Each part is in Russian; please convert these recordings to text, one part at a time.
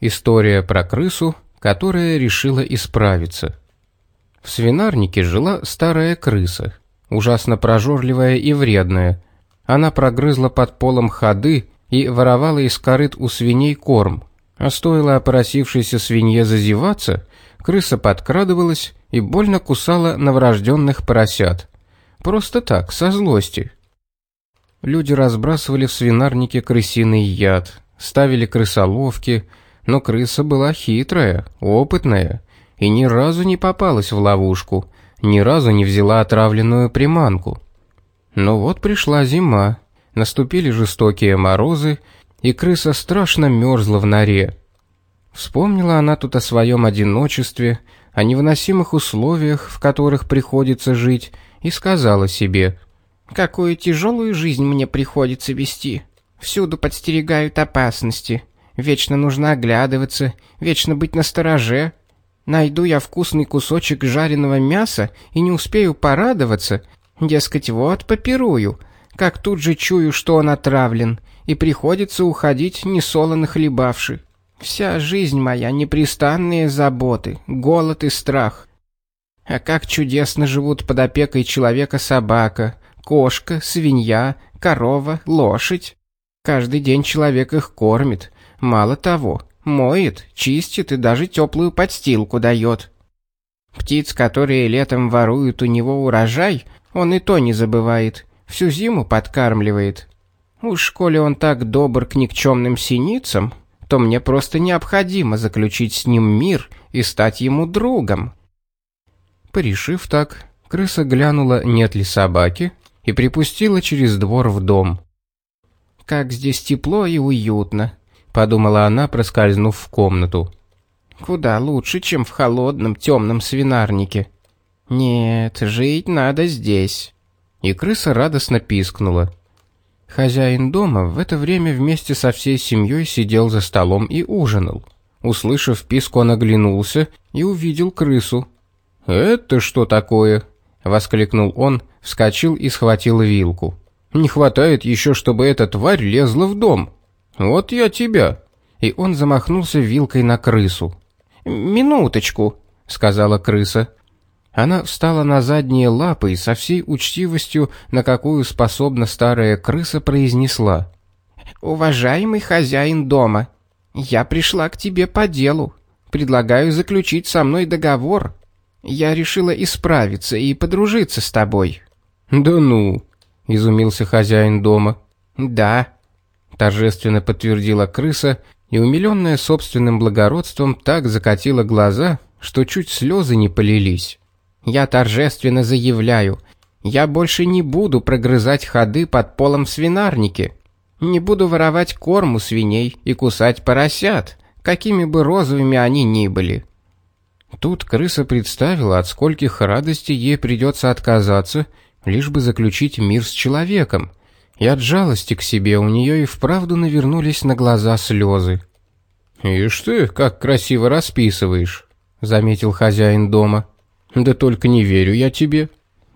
История про крысу, которая решила исправиться. В свинарнике жила старая крыса, ужасно прожорливая и вредная. Она прогрызла под полом ходы и воровала из корыт у свиней корм. А стоило опоросившейся свинье зазеваться, крыса подкрадывалась и больно кусала новорожденных поросят. Просто так, со злости. Люди разбрасывали в свинарнике крысиный яд, ставили крысоловки, но крыса была хитрая, опытная и ни разу не попалась в ловушку, ни разу не взяла отравленную приманку. Но вот пришла зима, наступили жестокие морозы, и крыса страшно мерзла в норе. Вспомнила она тут о своем одиночестве, о невыносимых условиях, в которых приходится жить, и сказала себе, «Какую тяжелую жизнь мне приходится вести. Всюду подстерегают опасности. Вечно нужно оглядываться, вечно быть настороже. Найду я вкусный кусочек жареного мяса и не успею порадоваться. Дескать, вот попирую, как тут же чую, что он отравлен, и приходится уходить несолоно хлебавши. Вся жизнь моя — непрестанные заботы, голод и страх. А как чудесно живут под опекой человека собака, кошка, свинья, корова, лошадь. Каждый день человек их кормит. Мало того, моет, чистит и даже теплую подстилку дает. Птиц, которые летом воруют у него урожай, он и то не забывает, всю зиму подкармливает. Уж коли он так добр к никчемным синицам, то мне просто необходимо заключить с ним мир и стать ему другом. Порешив так, крыса глянула, нет ли собаки, и припустила через двор в дом. «Как здесь тепло и уютно», — подумала она, проскользнув в комнату. «Куда лучше, чем в холодном темном свинарнике. Нет, жить надо здесь». И крыса радостно пискнула. Хозяин дома в это время вместе со всей семьей сидел за столом и ужинал. Услышав писк, он оглянулся и увидел крысу. «Это что такое?» — воскликнул он, вскочил и схватил вилку. «Не хватает еще, чтобы эта тварь лезла в дом. Вот я тебя!» И он замахнулся вилкой на крысу. «Минуточку», — сказала крыса. Она встала на задние лапы и со всей учтивостью, на какую способна старая крыса, произнесла. «Уважаемый хозяин дома, я пришла к тебе по делу. Предлагаю заключить со мной договор. Я решила исправиться и подружиться с тобой». «Да ну!» — изумился хозяин дома. «Да», — торжественно подтвердила крыса, и, умиленная собственным благородством, так закатила глаза, что чуть слезы не полились. Я торжественно заявляю, я больше не буду прогрызать ходы под полом в свинарнике. Не буду воровать корм у свиней и кусать поросят, какими бы розовыми они ни были. Тут крыса представила, от скольких радостей ей придется отказаться, лишь бы заключить мир с человеком, и от жалости к себе у нее и вправду навернулись на глаза слезы. «Ишь ты, как красиво расписываешь», — заметил хозяин дома. Да только не верю я тебе.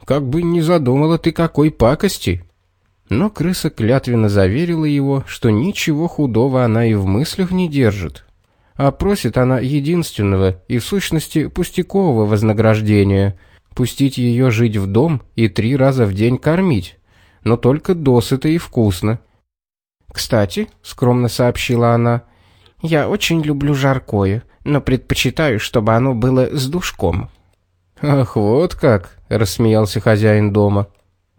Как бы не задумала ты какой пакости. Но крыса клятвенно заверила его, что ничего худого она и в мыслях не держит. А просит она единственного и в сущности пустякового вознаграждения – пустить ее жить в дом и три раза в день кормить, но только досыта и вкусно. «Кстати», — скромно сообщила она, — «я очень люблю жаркое, но предпочитаю, чтобы оно было с душком». «Ах, вот как!» — рассмеялся хозяин дома.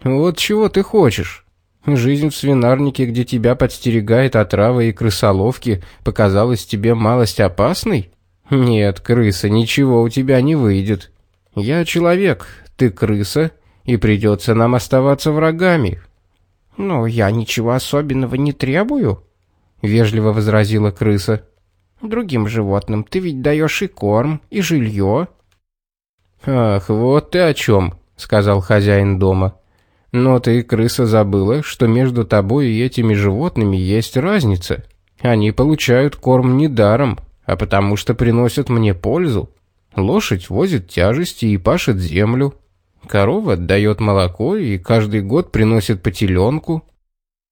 «Вот чего ты хочешь? Жизнь в свинарнике, где тебя подстерегает отрава и крысоловки, показалась тебе малость опасной? Нет, крыса, ничего у тебя не выйдет. Я человек, ты крыса, и придется нам оставаться врагами». «Но я ничего особенного не требую», — вежливо возразила крыса. «Другим животным ты ведь даешь и корм, и жилье». «Ах, вот ты о чем», — сказал хозяин дома. «Но ты, крыса, забыла, что между тобой и этими животными есть разница. Они получают корм не даром, а потому что приносят мне пользу. Лошадь возит тяжести и пашет землю. Корова отдает молоко и каждый год приносит по теленку.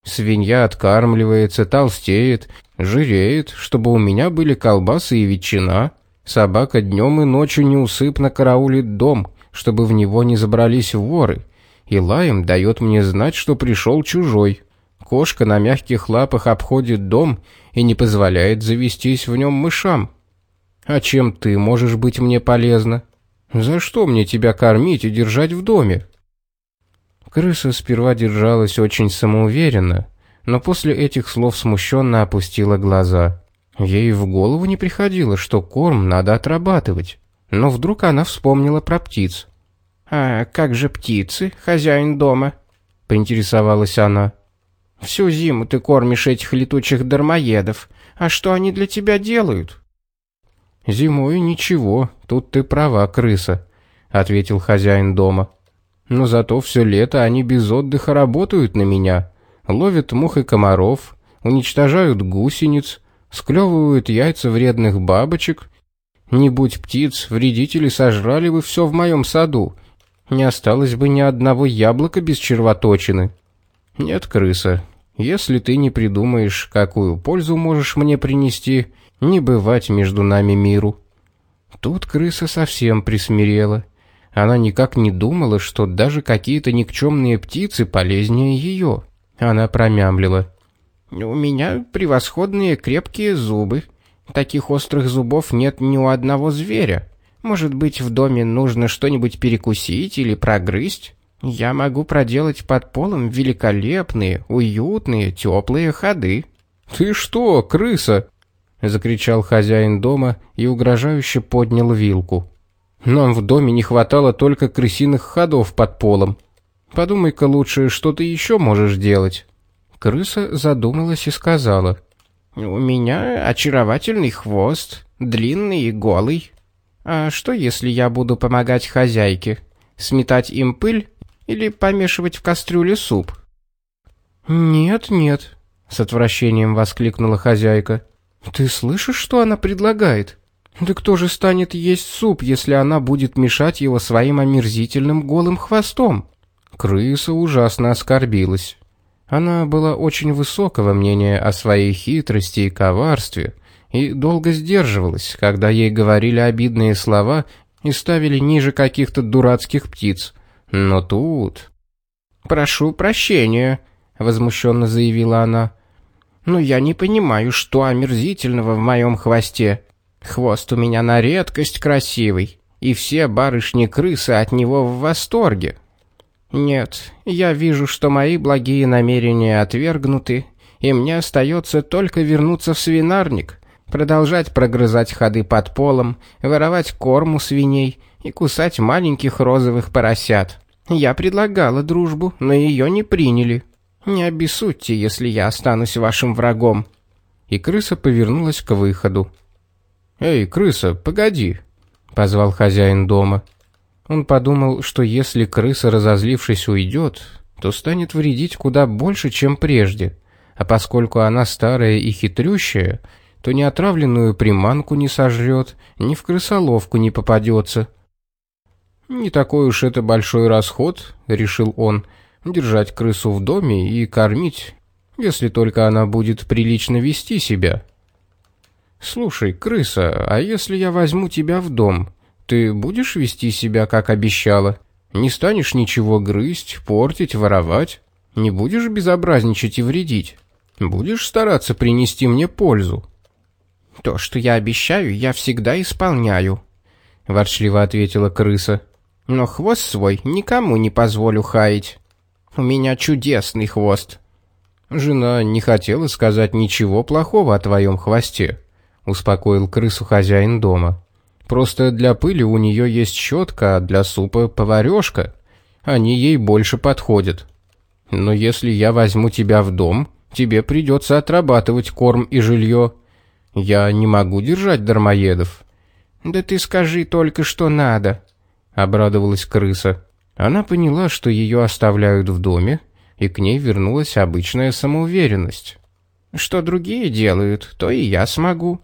Свинья откармливается, толстеет, жиреет, чтобы у меня были колбасы и ветчина. Собака днем и ночью неусыпно караулит дом, чтобы в него не забрались воры. И лаем дает мне знать, что пришел чужой. Кошка на мягких лапах обходит дом и не позволяет завестись в нем мышам. А чем ты можешь быть мне полезна? За что мне тебя кормить и держать в доме? Крыса сперва держалась очень самоуверенно, но после этих слов смущенно опустила глаза. Ей в голову не приходило, что корм надо отрабатывать. Но вдруг она вспомнила про птиц. «А как же птицы, хозяин дома?» — поинтересовалась она. «Всю зиму ты кормишь этих летучих дармоедов. А что они для тебя делают?» «Зимой ничего, тут ты права, крыса», — ответил хозяин дома. Но зато все лето они без отдыха работают на меня. Ловят мух и комаров, уничтожают гусениц, склевывают яйца вредных бабочек. Не будь птиц, вредители сожрали бы все в моем саду. Не осталось бы ни одного яблока без червоточины. Нет, крыса, если ты не придумаешь, какую пользу можешь мне принести, не бывать между нами миру. Тут крыса совсем присмирела. Она никак не думала, что даже какие-то никчемные птицы полезнее ее. Она промямлила. «У меня превосходные крепкие зубы. Таких острых зубов нет ни у одного зверя. Может быть, в доме нужно что-нибудь перекусить или прогрызть? Я могу проделать под полом великолепные, уютные, теплые ходы». «Ты что, крыса?» — закричал хозяин дома и угрожающе поднял вилку. Нам в доме не хватало только крысиных ходов под полом. Подумай-ка лучше, что ты еще можешь делать. Крыса задумалась и сказала: "У меня очаровательный хвост, длинный и голый. А что если я буду помогать хозяйке, сметать им пыль или помешивать в кастрюле суп?" "Нет, нет", с отвращением воскликнула хозяйка. "Ты слышишь, что она предлагает? Да кто же станет есть суп, если она будет мешать его своим омерзительным голым хвостом? Крыса ужасно оскорбилась. Она была очень высокого мнения о своей хитрости и коварстве и долго сдерживалась, когда ей говорили обидные слова и ставили ниже каких-то дурацких птиц. Но тут... «Прошу прощения», — возмущенно заявила она. «Но я не понимаю, что омерзительного в моем хвосте. Хвост у меня на редкость красивый, и все барышни-крысы от него в восторге. Нет, я вижу, что мои благие намерения отвергнуты, и мне остается только вернуться в свинарник, продолжать прогрызать ходы под полом, воровать корм у свиней и кусать маленьких розовых поросят. Я предлагала дружбу, но ее не приняли. Не обессудьте, если я останусь вашим врагом. И крыса повернулась к выходу. «Эй, крыса, погоди!» — позвал хозяин дома. Он подумал, что если крыса, разозлившись, уйдет, то станет вредить куда больше, чем прежде, а поскольку она старая и хитрющая, то ни отравленную приманку не сожрет, ни в крысоловку не попадется. «Не такой уж это большой расход», — решил он, — «держать крысу в доме и кормить, если только она будет прилично вести себя». «Слушай, крыса, а если я возьму тебя в дом, ты будешь вести себя, как обещала? Не станешь ничего грызть, портить, воровать? Не будешь безобразничать и вредить? Будешь стараться принести мне пользу?» «То, что я обещаю, я всегда исполняю», — ворчливо ответила крыса. «Но хвост свой никому не позволю хаять. У меня чудесный хвост». Жена не хотела сказать ничего плохого о твоем хвосте успокоил крысу хозяин дома. Просто для пыли у нее есть щетка, а для супа поварешка. Они ей больше подходят. Но если я возьму тебя в дом, тебе придется отрабатывать корм и жилье. Я не могу держать дармоедов. Да ты скажи только, что надо, обрадовалась крыса. Она поняла, что ее оставляют в доме, и к ней вернулась обычная самоуверенность. Что другие делают, то и я смогу.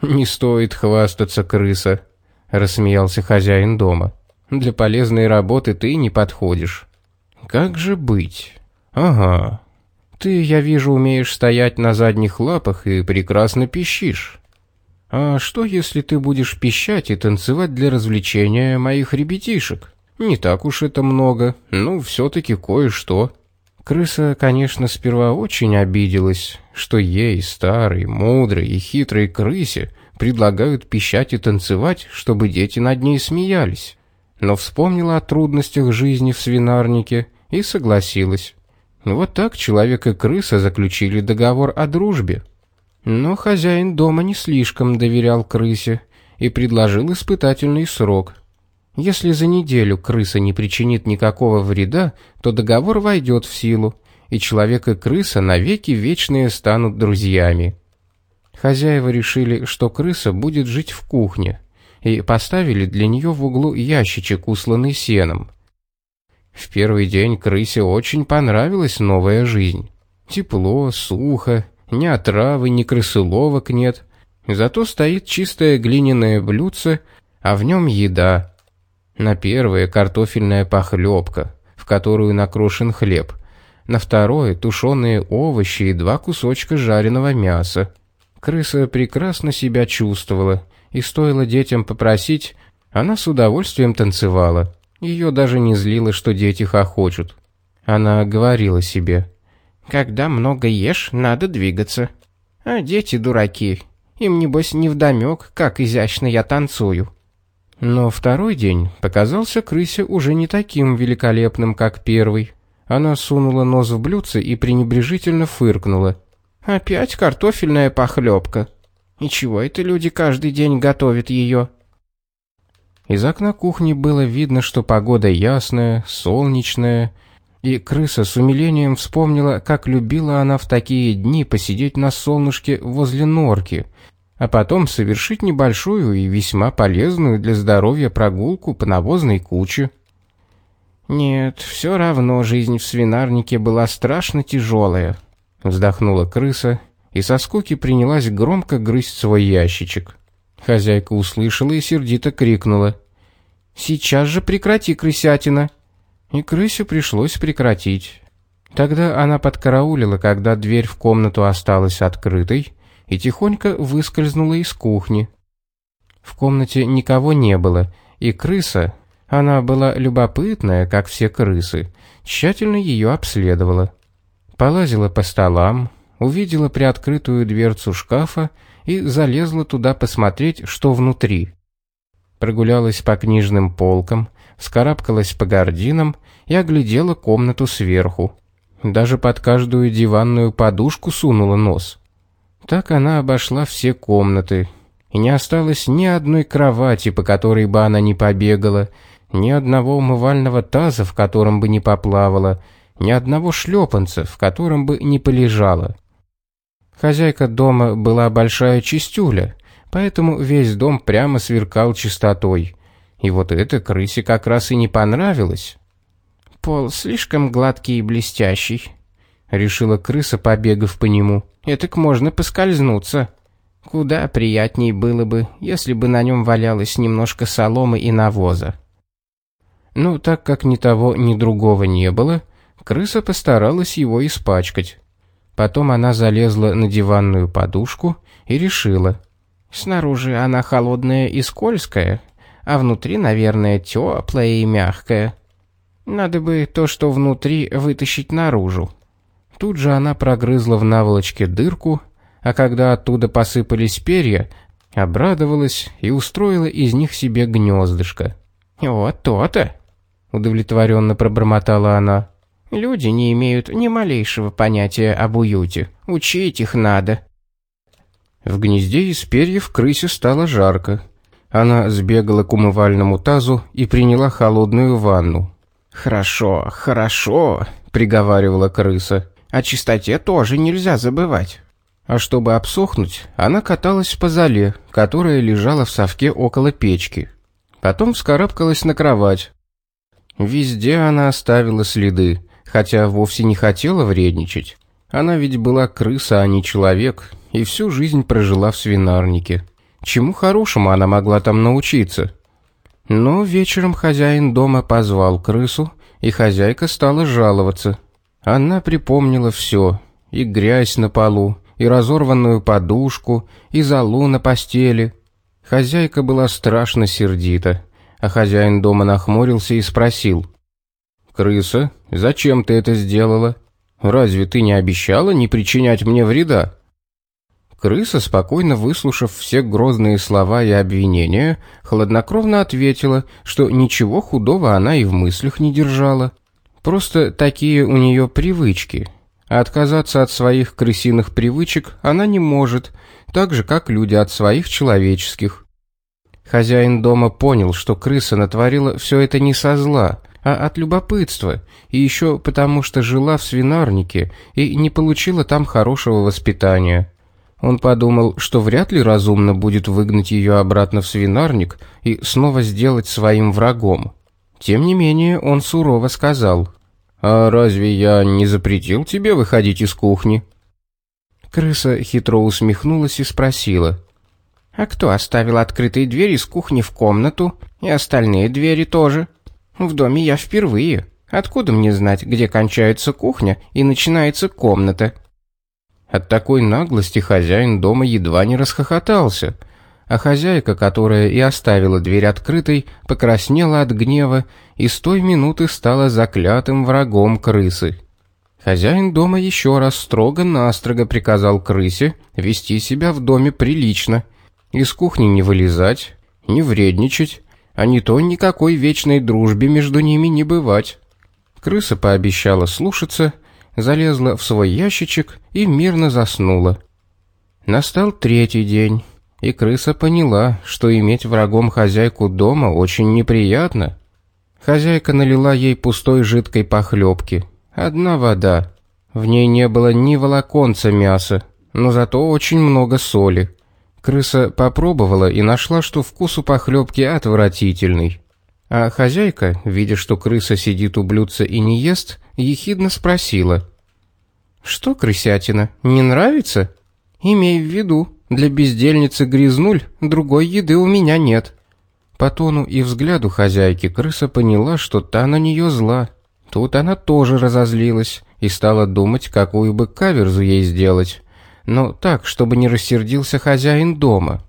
«Не стоит хвастаться, крыса», — рассмеялся хозяин дома. «Для полезной работы ты не подходишь». «Как же быть?» «Ага. Ты, я вижу, умеешь стоять на задних лапах и прекрасно пищишь. А что, если ты будешь пищать и танцевать для развлечения моих ребятишек? Не так уж это много, ну, все-таки кое-что. Крыса, конечно, сперва очень обиделась, что ей, старой, мудрой и хитрой крысе, предлагают пищать и танцевать, чтобы дети над ней смеялись. Но вспомнила о трудностях жизни в свинарнике и согласилась. Вот так человек и крыса заключили договор о дружбе. Но хозяин дома не слишком доверял крысе и предложил испытательный срок. Если за неделю крыса не причинит никакого вреда, то договор войдет в силу, и человек и крыса навеки вечные станут друзьями. Хозяева решили, что крыса будет жить в кухне, и поставили для нее в углу ящичек, усланный сеном. В первый день крысе очень понравилась новая жизнь. Тепло, сухо, ни отравы, ни крысоловок нет. Зато стоит чистое глиняное блюдце, а в нем еда. На первое картофельная похлебка, в которую накрошен хлеб. На второе тушеные овощи и два кусочка жареного мяса. Крыса прекрасно себя чувствовала, и стоило детям попросить, она с удовольствием танцевала. Ее даже не злило, что дети хохочут. Она говорила себе, когда много ешь, надо двигаться. А дети дураки. Им, небось, невдомек, как изящно я танцую. Но второй день показался крысе уже не таким великолепным, как первый. Она сунула нос в блюдце и пренебрежительно фыркнула. «Опять картофельная похлебка. И чего это люди каждый день готовят ее?» Из окна кухни было видно, что погода ясная, солнечная, и крыса с умилением вспомнила, как любила она в такие дни посидеть на солнышке возле норки, а потом совершить небольшую и весьма полезную для здоровья прогулку по навозной куче. «Нет, все равно жизнь в свинарнике была страшно тяжелая», — вздохнула крыса и со скуки принялась громко грызть свой ящичек. Хозяйка услышала и сердито крикнула. «Сейчас же прекрати, крысятина!» И крысе пришлось прекратить. Тогда она подкараулила, когда дверь в комнату осталась открытой, и тихонько выскользнула из кухни. В комнате никого не было, и крыса, она была любопытная, как все крысы, тщательно ее обследовала. Полазила по столам, увидела приоткрытую дверцу шкафа и залезла туда посмотреть, что внутри. Прогулялась по книжным полкам, вскарабкалась по гардинам и оглядела комнату сверху. Даже под каждую диванную подушку сунула нос. Так она обошла все комнаты, и не осталось ни одной кровати, по которой бы она не побегала, ни одного умывального таза, в котором бы не поплавала, ни одного шлепанца, в котором бы не полежала. Хозяйка дома была большая чистюля, поэтому весь дом прямо сверкал чистотой. И вот это крысе как раз и не понравилось. Пол слишком гладкий и блестящий, решила крыса, побегав по нему. Этак можно поскользнуться. Куда приятней было бы, если бы на нем валялось немножко соломы и навоза. Ну, так как ни того, ни другого не было, крыса постаралась его испачкать. Потом она залезла на диванную подушку и решила. Снаружи она холодная и скользкая, а внутри, наверное, теплая и мягкая. Надо бы то, что внутри, вытащить наружу. Тут же она прогрызла в наволочке дырку, а когда оттуда посыпались перья, обрадовалась и устроила из них себе гнездышко. «Вот то-то!» — удовлетворенно пробормотала она. «Люди не имеют ни малейшего понятия об уюте. Учить их надо». В гнезде из перьев крысе стало жарко. Она сбегала к умывальному тазу и приняла холодную ванну. «Хорошо, хорошо», — приговаривала крыса. «О чистоте тоже нельзя забывать». А чтобы обсохнуть, она каталась по зале, которая лежала в совке около печки. Потом вскарабкалась на кровать. Везде она оставила следы, хотя вовсе не хотела вредничать. Она ведь была крыса, а не человек, и всю жизнь прожила в свинарнике. Чему хорошему она могла там научиться? Но вечером хозяин дома позвал крысу, и хозяйка стала жаловаться. Она припомнила все, и грязь на полу, и разорванную подушку, и залу на постели. Хозяйка была страшно сердита, а хозяин дома нахмурился и спросил. «Крыса, зачем ты это сделала? Разве ты не обещала не причинять мне вреда?» Крыса, спокойно выслушав все грозные слова и обвинения, хладнокровно ответила, что ничего худого она и в мыслях не держала. Просто такие у нее привычки. А отказаться от своих крысиных привычек она не может, так же, как люди от своих человеческих. Хозяин дома понял, что крыса натворила все это не со зла, а от любопытства, и еще потому, что жила в свинарнике и не получила там хорошего воспитания. Он подумал, что вряд ли разумно будет выгнать ее обратно в свинарник и снова сделать своим врагом. Тем не менее, он сурово сказал, «А разве я не запретил тебе выходить из кухни?» Крыса хитро усмехнулась и спросила, «А кто оставил открытые двери из кухни в комнату и остальные двери тоже? В доме я впервые. Откуда мне знать, где кончается кухня и начинается комната?» От такой наглости хозяин дома едва не расхохотался, а хозяйка, которая и оставила дверь открытой, покраснела от гнева и с той минуты стала заклятым врагом крысы. Хозяин дома еще раз строго-настрого приказал крысе вести себя в доме прилично, из кухни не вылезать, не вредничать, а не то никакой вечной дружбе между ними не бывать. Крыса пообещала слушаться залезла в свой ящичек и мирно заснула. Настал третий день, и крыса поняла, что иметь врагом хозяйку дома очень неприятно. Хозяйка налила ей пустой жидкой похлебки. Одна вода. В ней не было ни волоконца мяса, но зато очень много соли. Крыса попробовала и нашла, что вкус у похлебки отвратительный. А хозяйка, видя, что крыса сидит у блюдца и не ест, ехидно спросила. «Что, крысятина, не нравится? Имей в виду, для бездельницы грязнуль другой еды у меня нет». По тону и взгляду хозяйки крыса поняла, что та на нее зла. Тут она тоже разозлилась и стала думать, какую бы каверзу ей сделать. Но так, чтобы не рассердился хозяин дома.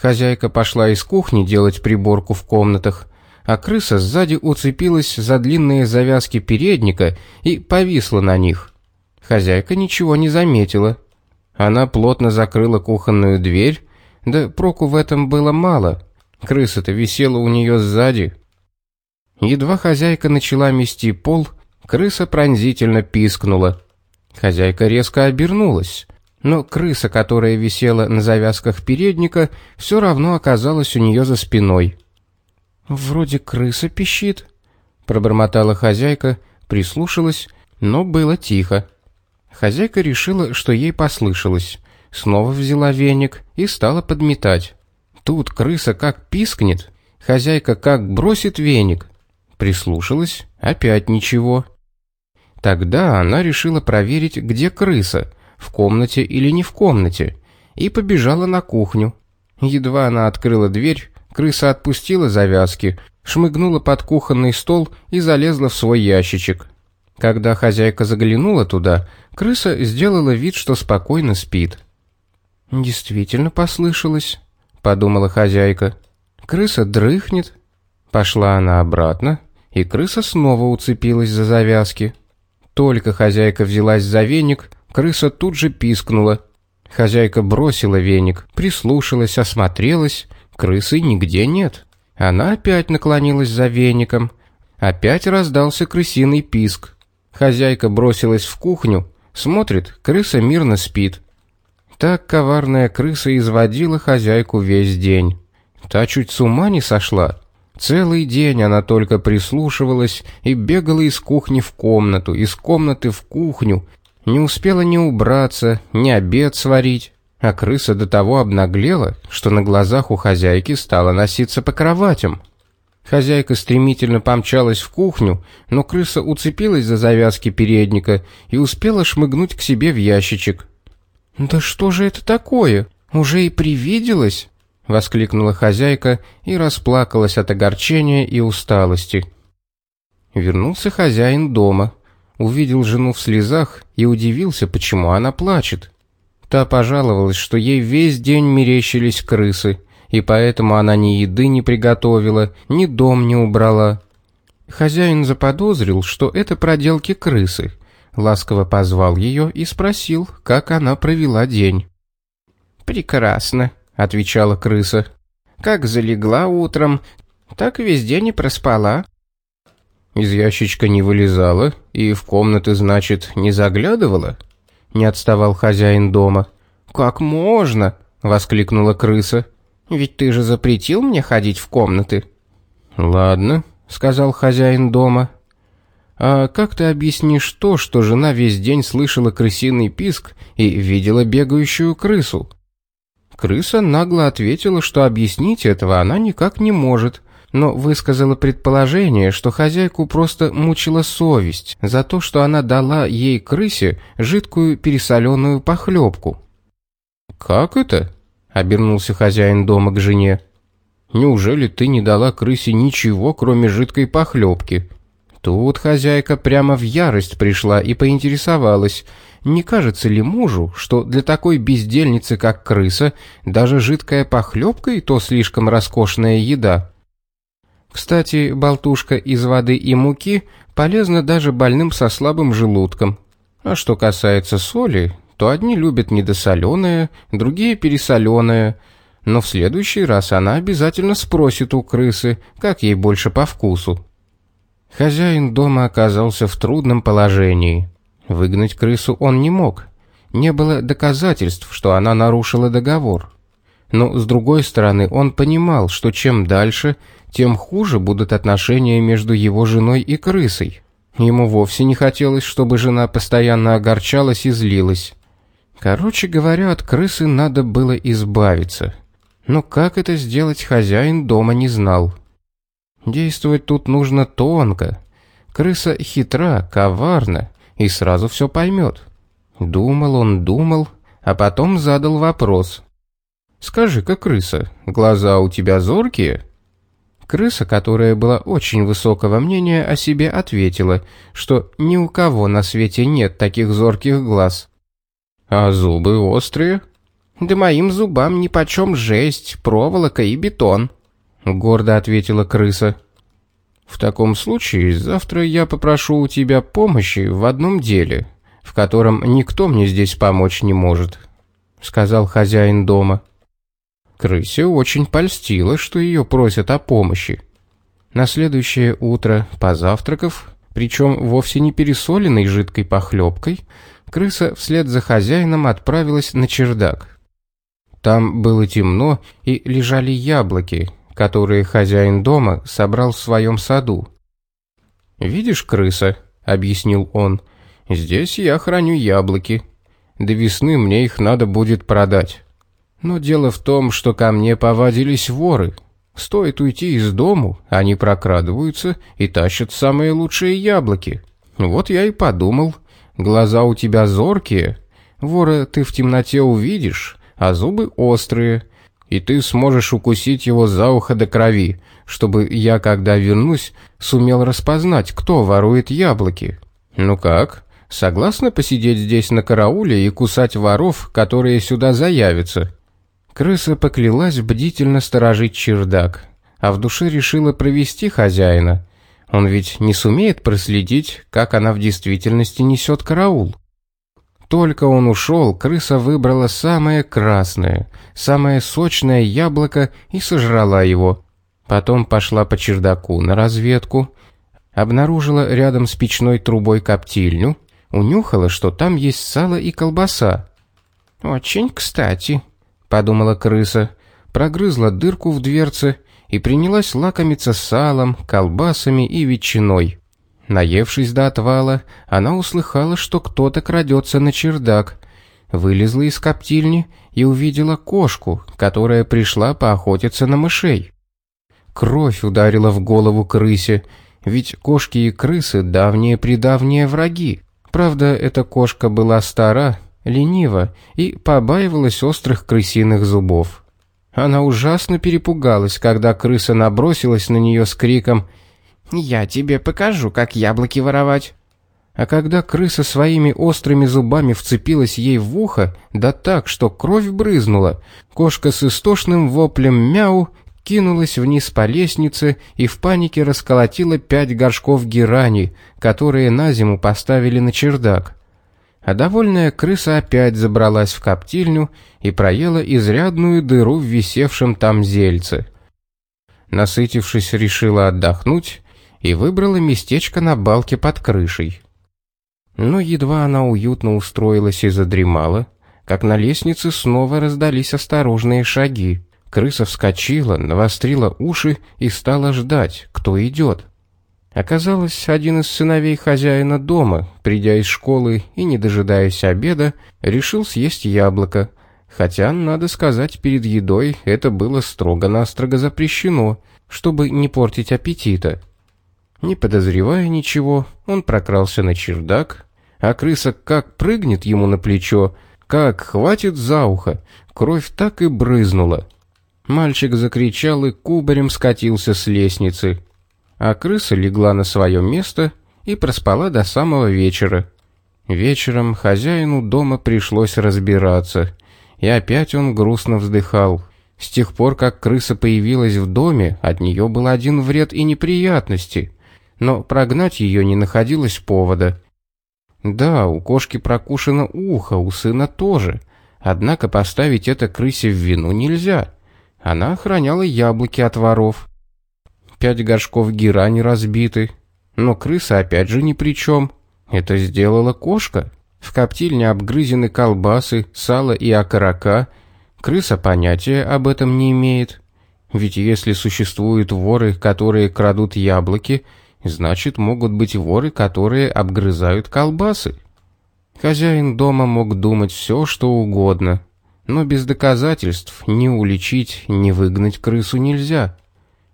Хозяйка пошла из кухни делать приборку в комнатах, а крыса сзади уцепилась за длинные завязки передника и повисла на них. Хозяйка ничего не заметила. Она плотно закрыла кухонную дверь, да проку в этом было мало. Крыса-то висела у нее сзади. Едва хозяйка начала мести пол, крыса пронзительно пискнула. Хозяйка резко обернулась, но крыса, которая висела на завязках передника, все равно оказалась у нее за спиной. «Вроде крыса пищит», — пробормотала хозяйка, прислушалась, но было тихо. Хозяйка решила, что ей послышалось. Снова взяла веник и стала подметать. Тут крыса как пискнет, хозяйка как бросит веник. Прислушалась, опять ничего. Тогда она решила проверить, где крыса, в комнате или не в комнате, и побежала на кухню. Едва она открыла дверь, Крыса отпустила завязки, шмыгнула под кухонный стол и залезла в свой ящичек. Когда хозяйка заглянула туда, крыса сделала вид, что спокойно спит. «Действительно послышалось», — подумала хозяйка. «Крыса дрыхнет». Пошла она обратно, и крыса снова уцепилась за завязки. Только хозяйка взялась за веник, крыса тут же пискнула. Хозяйка бросила веник, прислушалась, осмотрелась Крысы нигде нет. Она опять наклонилась за веником. Опять раздался крысиный писк. Хозяйка бросилась в кухню. Смотрит, крыса мирно спит. Так коварная крыса изводила хозяйку весь день. Та чуть с ума не сошла. Целый день она только прислушивалась и бегала из кухни в комнату, из комнаты в кухню. Не успела ни убраться, ни обед сварить а крыса до того обнаглела, что на глазах у хозяйки стала носиться по кроватям. Хозяйка стремительно помчалась в кухню, но крыса уцепилась за завязки передника и успела шмыгнуть к себе в ящичек. «Да что же это такое? Уже и привиделось?» — воскликнула хозяйка и расплакалась от огорчения и усталости. Вернулся хозяин дома. увидел жену в слезах и удивился, почему она плачет. Та пожаловалась, что ей весь день мерещились крысы, и поэтому она ни еды не приготовила, ни дом не убрала. Хозяин заподозрил, что это проделки крысы. Ласково позвал ее и спросил, как она провела день. «Прекрасно», — отвечала крыса. «Как залегла утром, так весь день и проспала». Из ящичка не вылезала и в комнаты, значит, не заглядывала? Не отставал хозяин дома. «Как можно?» — воскликнула крыса. «Ведь ты же запретил мне ходить в комнаты». «Ладно», — сказал хозяин дома. «А как ты объяснишь то, что жена весь день слышала крысиный писк и видела бегающую крысу?» Крыса нагло ответила, что объяснить этого она никак не может, но высказала предположение, что хозяйку просто мучила совесть за то, что она дала ей крысе жидкую пересоленную похлебку. «Как это?» — обернулся хозяин дома к жене. «Неужели ты не дала крысе ничего, кроме жидкой похлебки?» Тут хозяйка прямо в ярость пришла и поинтересовалась, не кажется ли мужу, что для такой бездельницы, как крыса, даже жидкая похлебка и то слишком роскошная еда. Кстати, болтушка из воды и муки полезна даже больным со слабым желудком. А что касается соли, то одни любят недосоленое, другие пересоленое, но в следующий раз она обязательно спросит у крысы, как ей больше по вкусу. Хозяин дома оказался в трудном положении. Выгнать крысу он не мог. Не было доказательств, что она нарушила договор. Но, с другой стороны, он понимал, что чем дальше, тем хуже будут отношения между его женой и крысой. Ему вовсе не хотелось, чтобы жена постоянно огорчалась и злилась. Короче говоря, от крысы надо было избавиться. Но как это сделать, хозяин дома не знал. Действовать тут нужно тонко. Крыса хитра, коварна и сразу все поймет. Думал он, думал, а потом задал вопрос. «Скажи-ка, крыса, глаза у тебя зоркие?» Крыса, которая была очень высокого мнения о себе, ответила, что ни у кого на свете нет таких зорких глаз. «А зубы острые?» «Да моим зубам нипочем жесть, проволока и бетон», — гордо ответила крыса. «В таком случае завтра я попрошу у тебя помощи в одном деле, в котором никто мне здесь помочь не может», — сказал хозяин дома. Крысе очень польстило, что ее просят о помощи. На следующее утро, позавтракав, причем вовсе не пересоленной жидкой похлебкой, крыса вслед за хозяином отправилась на чердак. Там было темно и лежали яблоки, которые хозяин дома собрал в своем саду. «Видишь, крыса», — объяснил он, — «здесь я храню яблоки. До весны мне их надо будет продать. Но дело в том, что ко мне повадились воры. Стоит уйти из дому, они прокрадываются и тащат самые лучшие яблоки. Вот я и подумал, глаза у тебя зоркие, вора ты в темноте увидишь, а зубы острые, и ты сможешь укусить его за ухо до крови, чтобы я, когда вернусь, сумел распознать, кто ворует яблоки. Ну как, согласна посидеть здесь на карауле и кусать воров, которые сюда заявятся?» Крыса поклялась бдительно сторожить чердак, а в душе решила провести хозяина. Он ведь не сумеет проследить, как она в действительности несет караул. Только он ушел, крыса выбрала самое красное, самое сочное яблоко и сожрала его. Потом пошла по чердаку на разведку, обнаружила рядом с печной трубой коптильню, унюхала, что там есть сало и колбаса. «Очень кстати», подумала крыса, прогрызла дырку в дверце и принялась лакомиться салом, колбасами и ветчиной. Наевшись до отвала, она услыхала, что кто-то крадется на чердак, вылезла из коптильни и увидела кошку, которая пришла поохотиться на мышей. Кровь ударила в голову крысе, ведь кошки и крысы давние-предавние враги. Правда, эта кошка была стара ленива и побаивалась острых крысиных зубов. Она ужасно перепугалась, когда крыса набросилась на нее с криком «Я тебе покажу, как яблоки воровать». А когда крыса своими острыми зубами вцепилась ей в ухо, да так, что кровь брызнула, кошка с истошным воплем «мяу» кинулась вниз по лестнице и в панике расколотила пять горшков герани, которые на зиму поставили на чердак. А довольная крыса опять забралась в коптильню и проела изрядную дыру в висевшем там зельце. Насытившись, решила отдохнуть и выбрала местечко на балке под крышей. Но едва она уютно устроилась и задремала, как на лестнице снова раздались осторожные шаги. Крыса вскочила, навострила уши и стала ждать, кто идет. Оказалось, один из сыновей хозяина дома, придя из школы и не дожидаясь обеда, решил съесть яблоко, хотя, надо сказать, перед едой это было строго-настрого запрещено, чтобы не портить аппетита. Не подозревая ничего, он прокрался на чердак, а крыса как прыгнет ему на плечо, как хватит за ухо, кровь так и брызнула. Мальчик закричал и кубарем скатился с лестницы, а крыса легла на свое место и проспала до самого вечера. Вечером хозяину дома пришлось разбираться, и опять он грустно вздыхал. С тех пор, как крыса появилась в доме, от нее был один вред и неприятности, но прогнать ее не находилось повода. Да, у кошки прокушено ухо, у сына тоже, однако поставить это крысе в вину нельзя. Она охраняла яблоки от воров. Пять горшков герани разбиты, но крыса опять же ни при чем. Это сделала кошка. В коптильне обгрызены колбасы, сало и окорока. Крыса понятия об этом не имеет. Ведь если существуют воры, которые крадут яблоки, значит могут быть воры, которые обгрызают колбасы. Хозяин дома мог думать все, что угодно, но без доказательств ни уличить, ни выгнать крысу нельзя.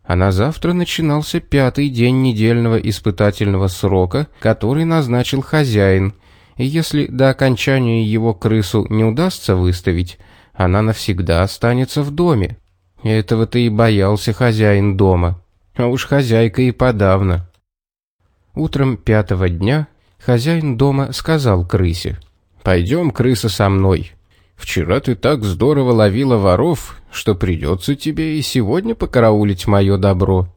А на завтра начинался пятый день недельного испытательного срока, который назначил хозяин, и если до окончания его крысу не удастся выставить, она навсегда останется в доме. Этого-то и боялся хозяин дома, а уж хозяйка и подавно. Утром пятого дня хозяин дома сказал крысе, «Пойдем, крыса, со мной». Вчера ты так здорово ловила воров, что придется тебе и сегодня покараулить мое добро».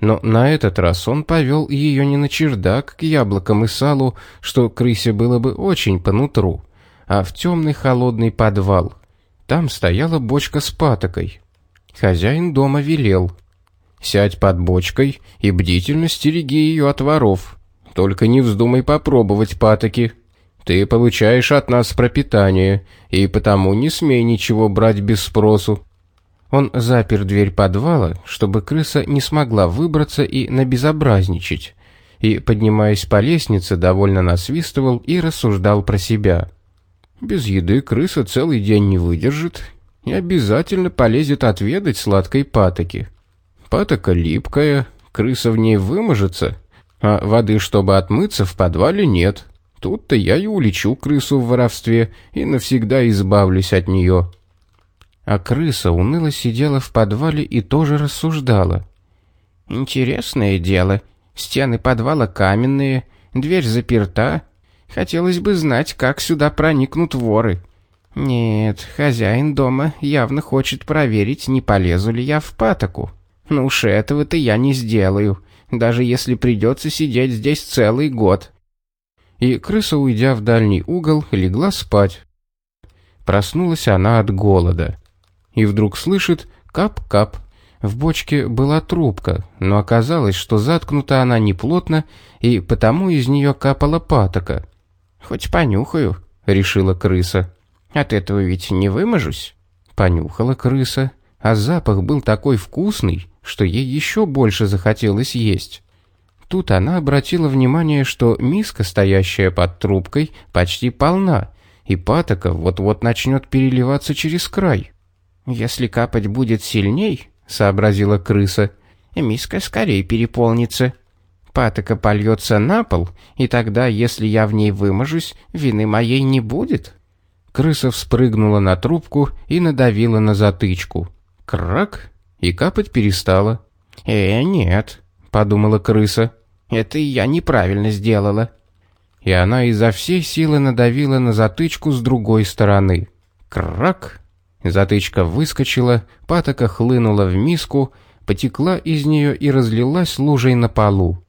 Но на этот раз он повел ее не на чердак к яблокам и салу, что крысе было бы очень по нутру, а в темный холодный подвал. Там стояла бочка с патокой. Хозяин дома велел. «Сядь под бочкой и бдительно стереги ее от воров. Только не вздумай попробовать патоки». Ты получаешь от нас пропитание, и потому не смей ничего брать без спросу». Он запер дверь подвала, чтобы крыса не смогла выбраться и набезобразничать, и, поднимаясь по лестнице, довольно насвистывал и рассуждал про себя. «Без еды крыса целый день не выдержит и обязательно полезет отведать сладкой патоки. Патока липкая, крыса в ней выможется, а воды, чтобы отмыться, в подвале нет». Тут-то я и улечу крысу в воровстве и навсегда избавлюсь от нее. А крыса уныло сидела в подвале и тоже рассуждала. Интересное дело. Стены подвала каменные, дверь заперта. Хотелось бы знать, как сюда проникнут воры. Нет, хозяин дома явно хочет проверить, не полезу ли я в патоку. Ну уж этого-то я не сделаю, даже если придется сидеть здесь целый год и крыса, уйдя в дальний угол, легла спать. Проснулась она от голода. И вдруг слышит кап-кап. В бочке была трубка, но оказалось, что заткнута она неплотно, и потому из нее капала патока. «Хоть понюхаю», — решила крыса. «От этого ведь не выможусь». Понюхала крыса, а запах был такой вкусный, что ей еще больше захотелось есть. Тут она обратила внимание, что миска, стоящая под трубкой, почти полна, и патока вот-вот начнет переливаться через край. «Если капать будет сильней», — сообразила крыса, — «миска скорее переполнится. Патока польется на пол, и тогда, если я в ней выможусь, вины моей не будет». Крыса вспрыгнула на трубку и надавила на затычку. Крак! И капать перестала. «Э, нет», подумала крыса. Это я неправильно сделала. и она изо всей силы надавила на затычку с другой стороны. Крак! Затычка выскочила, патока хлынула в миску, потекла из нее и разлилась лужей на полу.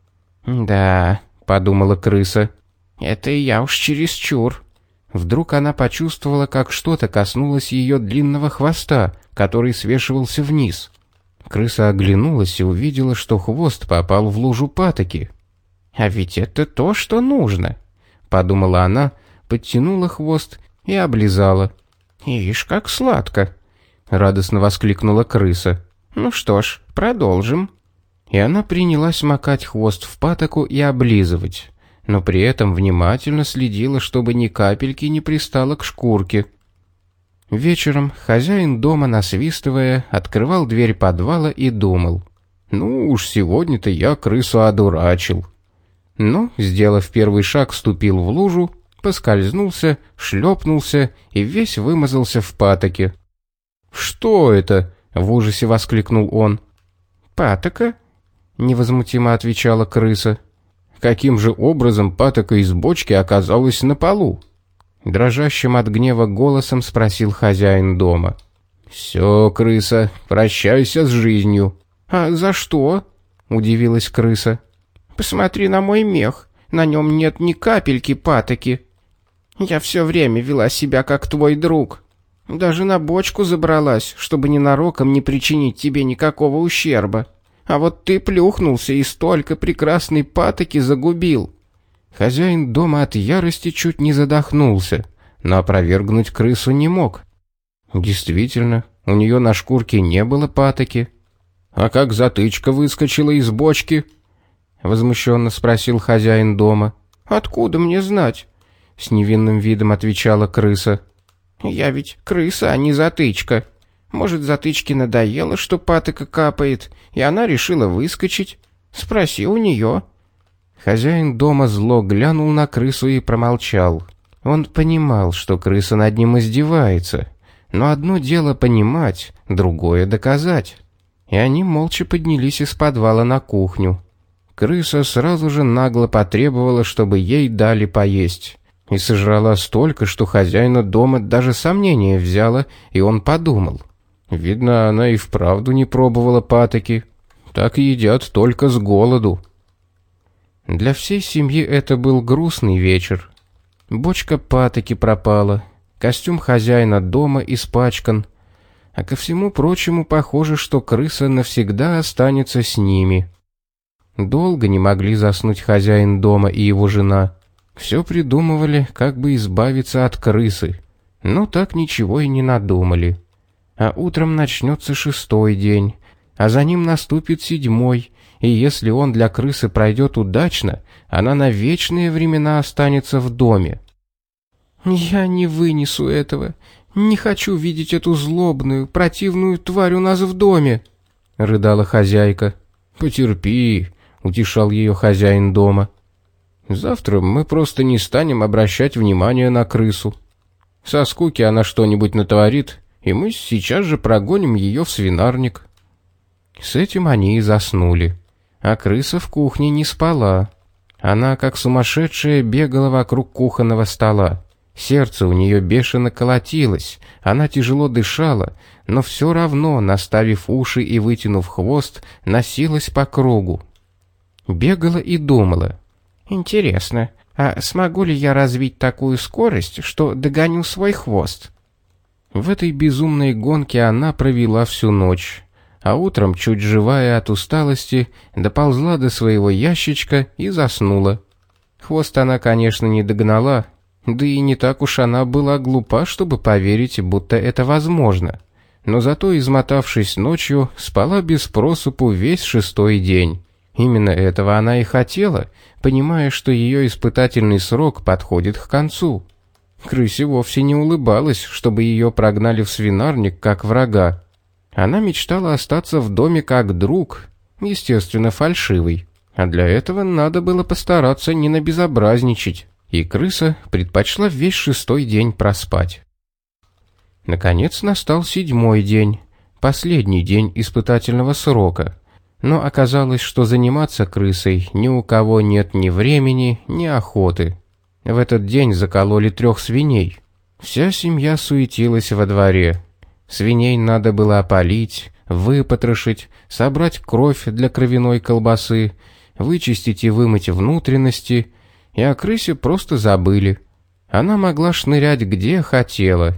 «Да», — подумала крыса, — «это я уж чересчур». Вдруг она почувствовала, как что-то коснулось ее длинного хвоста, который свешивался вниз. Крыса оглянулась и увидела, что хвост попал в лужу патоки. «А ведь это то, что нужно», — подумала она, подтянула хвост и облизала. «Ишь, как сладко!» — радостно воскликнула крыса. «Ну что ж, продолжим». И она принялась макать хвост в патоку и облизывать но при этом внимательно следила, чтобы ни капельки не пристало к шкурке. Вечером хозяин дома, насвистывая, открывал дверь подвала и думал. «Ну уж сегодня-то я крысу одурачил». Но, сделав первый шаг, ступил в лужу, поскользнулся, шлепнулся и весь вымазался в патоке. «Что это?» — в ужасе воскликнул он. «Патока?» — невозмутимо отвечала крыса. Каким же образом патока из бочки оказалась на полу? Дрожащим от гнева голосом спросил хозяин дома. «Все, крыса, прощайся с жизнью». «А за что?» — удивилась крыса. «Посмотри на мой мех, на нем нет ни капельки патоки. Я все время вела себя как твой друг. Даже на бочку забралась, чтобы ненароком не причинить тебе никакого ущерба. А вот ты плюхнулся и столько прекрасной патоки загубил. Хозяин дома от ярости чуть не задохнулся, но опровергнуть крысу не мог. Действительно, у нее на шкурке не было патоки. А как затычка выскочила из бочки? Возмущенно спросил хозяин дома. Откуда мне знать? С невинным видом отвечала крыса. Я ведь крыса, а не затычка. Может, затычке надоело, что патока капает, и она решила выскочить? Спроси у нее». Хозяин дома зло глянул на крысу и промолчал. Он понимал, что крыса над ним издевается, но одно дело понимать, другое доказать. И они молча поднялись из подвала на кухню. Крыса сразу же нагло потребовала, чтобы ей дали поесть. И сожрала столько, что хозяина дома даже сомнения взяла, и он подумал — Видно, она и вправду не пробовала патоки. Так едят только с голоду. Для всей семьи это был грустный вечер. Бочка патоки пропала, костюм хозяина дома испачкан, а ко всему прочему похоже, что крыса навсегда останется с ними. Долго не могли заснуть хозяин дома и его жена. Все придумывали, как бы избавиться от крысы, но так ничего и не надумали а утром начнется шестой день, а за ним наступит седьмой, и если он для крысы пройдет удачно, она на вечные времена останется в доме. «Я не вынесу этого. Не хочу видеть эту злобную, противную тварь у нас в доме», — рыдала хозяйка. «Потерпи», — утешал ее хозяин дома. «Завтра мы просто не станем обращать внимания на крысу. Со скуки она что-нибудь натворит, и мы сейчас же прогоним ее в свинарник». С этим они и заснули. А крыса в кухне не спала. Она, как сумасшедшая, бегала вокруг кухонного стола. Сердце у нее бешено колотилось, она тяжело дышала, но все равно, наставив уши и вытянув хвост, носилась по кругу. Бегала и думала. «Интересно, а смогу ли я развить такую скорость, что догоню свой хвост?» В этой безумной гонке она провела всю ночь, а утром, чуть живая от усталости, доползла до своего ящичка и заснула. Хвост она, конечно, не догнала, да и не так уж она была глупа, чтобы поверить, будто это возможно. Но зато, измотавшись ночью, спала без просыпу весь шестой день. Именно этого она и хотела, понимая, что ее испытательный срок подходит к концу. Крысе вовсе не улыбалась, чтобы ее прогнали в свинарник как врага. Она мечтала остаться в доме как друг, естественно, фальшивый. А для этого надо было постараться не набезобразничать, и крыса предпочла весь шестой день проспать. Наконец настал седьмой день, последний день испытательного срока. Но оказалось, что заниматься крысой ни у кого нет ни времени, ни охоты. В этот день закололи трех свиней. Вся семья суетилась во дворе. Свиней надо было опалить, выпотрошить, собрать кровь для кровяной колбасы, вычистить и вымыть внутренности, и о крысе просто забыли. Она могла шнырять где хотела,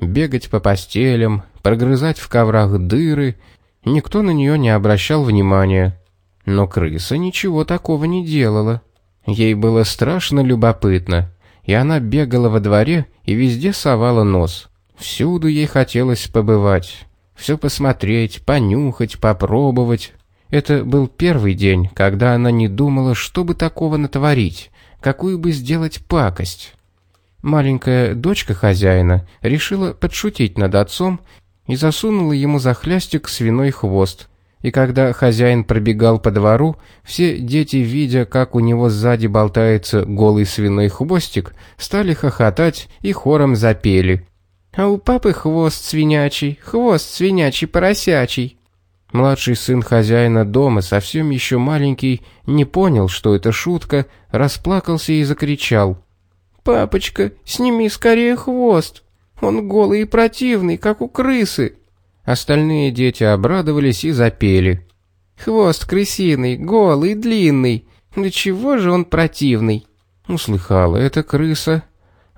бегать по постелям, прогрызать в коврах дыры, никто на нее не обращал внимания. Но крыса ничего такого не делала. Ей было страшно любопытно, и она бегала во дворе и везде совала нос. Всюду ей хотелось побывать, все посмотреть, понюхать, попробовать. Это был первый день, когда она не думала, что бы такого натворить, какую бы сделать пакость. Маленькая дочка хозяина решила подшутить над отцом и засунула ему за хлястик свиной хвост. И когда хозяин пробегал по двору, все дети, видя, как у него сзади болтается голый свиной хвостик, стали хохотать и хором запели. «А у папы хвост свинячий, хвост свинячий поросячий». Младший сын хозяина дома, совсем еще маленький, не понял, что это шутка, расплакался и закричал. «Папочка, сними скорее хвост! Он голый и противный, как у крысы!» Остальные дети обрадовались и запели. «Хвост крысиный, голый, длинный, да чего же он противный?» Услыхала эта крыса.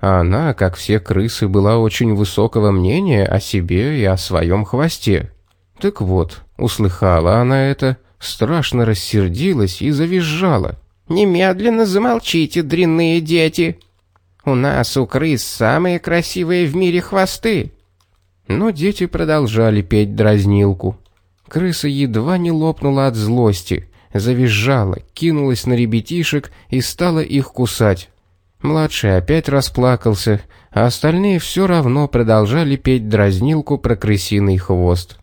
А она, как все крысы, была очень высокого мнения о себе и о своем хвосте. Так вот, услыхала она это, страшно рассердилась и завизжала. «Немедленно замолчите, дрянные дети! У нас, у крыс, самые красивые в мире хвосты!» Но дети продолжали петь дразнилку. Крыса едва не лопнула от злости, завизжала, кинулась на ребятишек и стала их кусать. Младший опять расплакался, а остальные все равно продолжали петь дразнилку про крысиный хвост.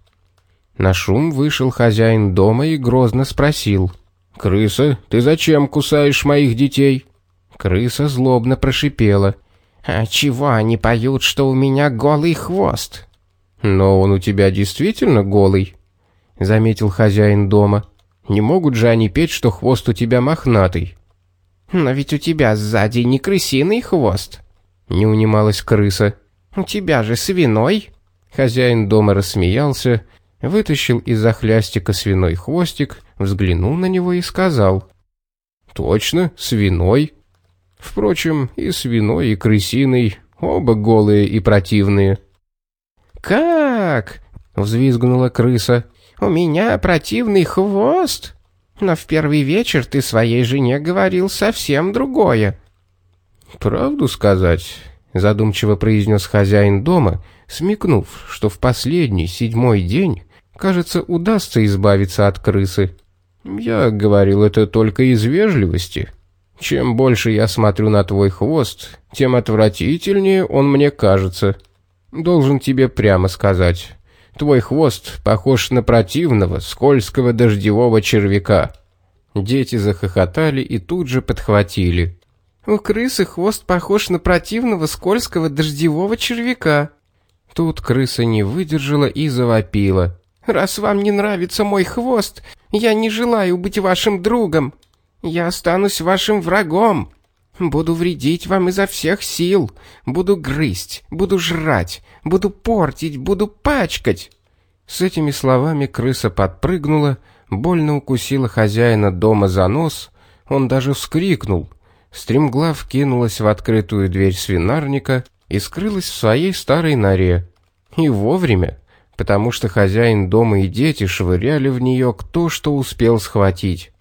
На шум вышел хозяин дома и грозно спросил. «Крыса, ты зачем кусаешь моих детей?» Крыса злобно прошипела. «А чего они поют, что у меня голый хвост?» «Но он у тебя действительно голый», — заметил хозяин дома. «Не могут же они петь, что хвост у тебя мохнатый». «Но ведь у тебя сзади не крысиный хвост», — не унималась крыса. «У тебя же свиной». Хозяин дома рассмеялся, вытащил из-за хлястика свиной хвостик, взглянул на него и сказал. «Точно, свиной. Впрочем, и свиной, и крысиный, оба голые и противные». «Как?» — взвизгнула крыса. «У меня противный хвост? Но в первый вечер ты своей жене говорил совсем другое». «Правду сказать?» — задумчиво произнес хозяин дома, смекнув, что в последний, седьмой день, кажется, удастся избавиться от крысы. «Я говорил это только из вежливости. Чем больше я смотрю на твой хвост, тем отвратительнее он мне кажется». Должен тебе прямо сказать. Твой хвост похож на противного, скользкого дождевого червяка. Дети захохотали и тут же подхватили. У крысы хвост похож на противного, скользкого дождевого червяка. Тут крыса не выдержала и завопила. Раз вам не нравится мой хвост, я не желаю быть вашим другом. Я останусь вашим врагом. Буду вредить вам изо всех сил. Буду грызть, буду жрать, буду портить, буду пачкать. С этими словами крыса подпрыгнула, больно укусила хозяина дома за нос, он даже вскрикнул. Стремглав кинулась в открытую дверь свинарника и скрылась в своей старой норе. И вовремя, потому что хозяин дома и дети швыряли в нее кто что успел схватить.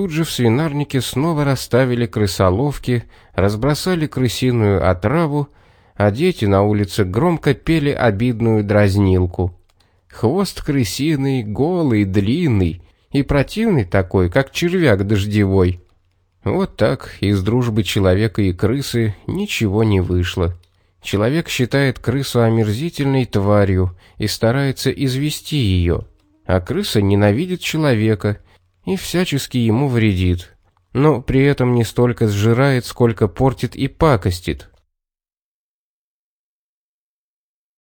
Тут же в свинарнике снова расставили крысоловки, разбросали крысиную отраву, а дети на улице громко пели обидную дразнилку. Хвост крысиный, голый, длинный и противный такой, как червяк дождевой. Вот так из дружбы человека и крысы ничего не вышло. Человек считает крысу омерзительной тварью и старается извести ее, а крыса ненавидит человека – и всячески ему вредит, но при этом не столько сжирает, сколько портит и пакостит.